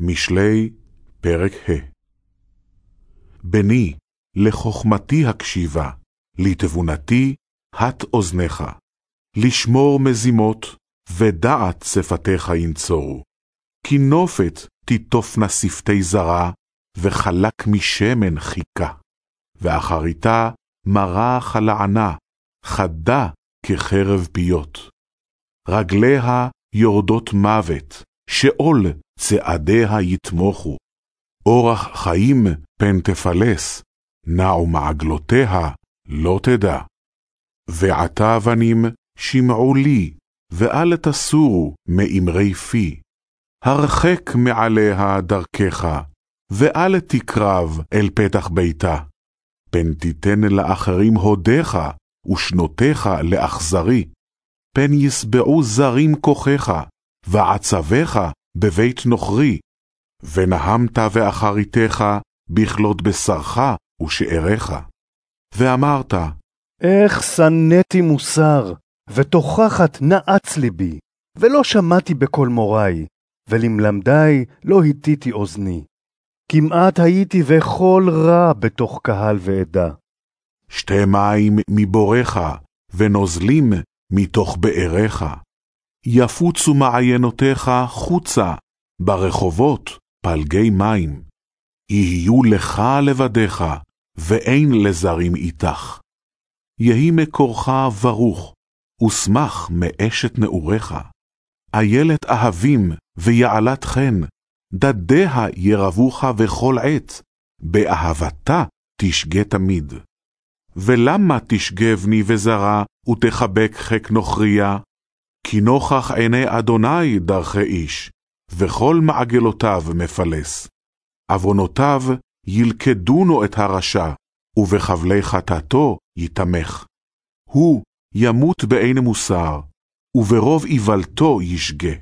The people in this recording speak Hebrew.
משלי, פרק ה' בני, לחוכמתי הקשיבה, לתבונתי, הט אוזניך, לשמור מזימות, ודעת שפתיך ינצורו. כי נופת תיטופנה שפתי זרה, וחלק משמן חיכה. ואחריתה מרה חלענה, חדה כחרב פיות. רגליה יורדות מוות, שאול צעדיה יתמוכו. אורח חיים פן תפלס, נעו מעגלותיה לא תדע. ועתה בנים שמעו לי, ואל תסורו מאמרי פי. הרחק מעליה דרכך, ואל תקרב אל פתח ביתה. פן תיתן לאחרים הודיך, ושנותיך לאכזרי. פן ישבעו זרים כוחך, ועצביך בבית נוכרי. ונהמת ואחריתך בכלות בשרך ושאריך. ואמרת, איך שנאתי מוסר, ותוכחת נעץ ליבי, ולא שמעתי בקול מורי, ולמלמדי לא הטיתי אוזני. כמעט הייתי וכל רע בתוך קהל ועדה. שתי מים מבורך, ונוזלים מתוך באריך. יפוצו מעיינותיך חוצה, ברחובות פלגי מים. יהיו לך לבדיך, ואין לזרים איתך. יהי מקורך ברוך, ושמח מאשת נעוריך. איילת אהבים ויעלת חן, דדיה ירבוך בכל עת, באהבתה תשגה תמיד. ולמה תשגה בני וזרה, ותחבק חק נוכריה? כי נוכח עיני אדוני דרכי איש, וכל מעגלותיו מפלס. עוונותיו ילכדונו את הרשע, ובחבלי חטאתו יתמך. הוא ימות בעין מוסר, וברוב איוולתו ישגה.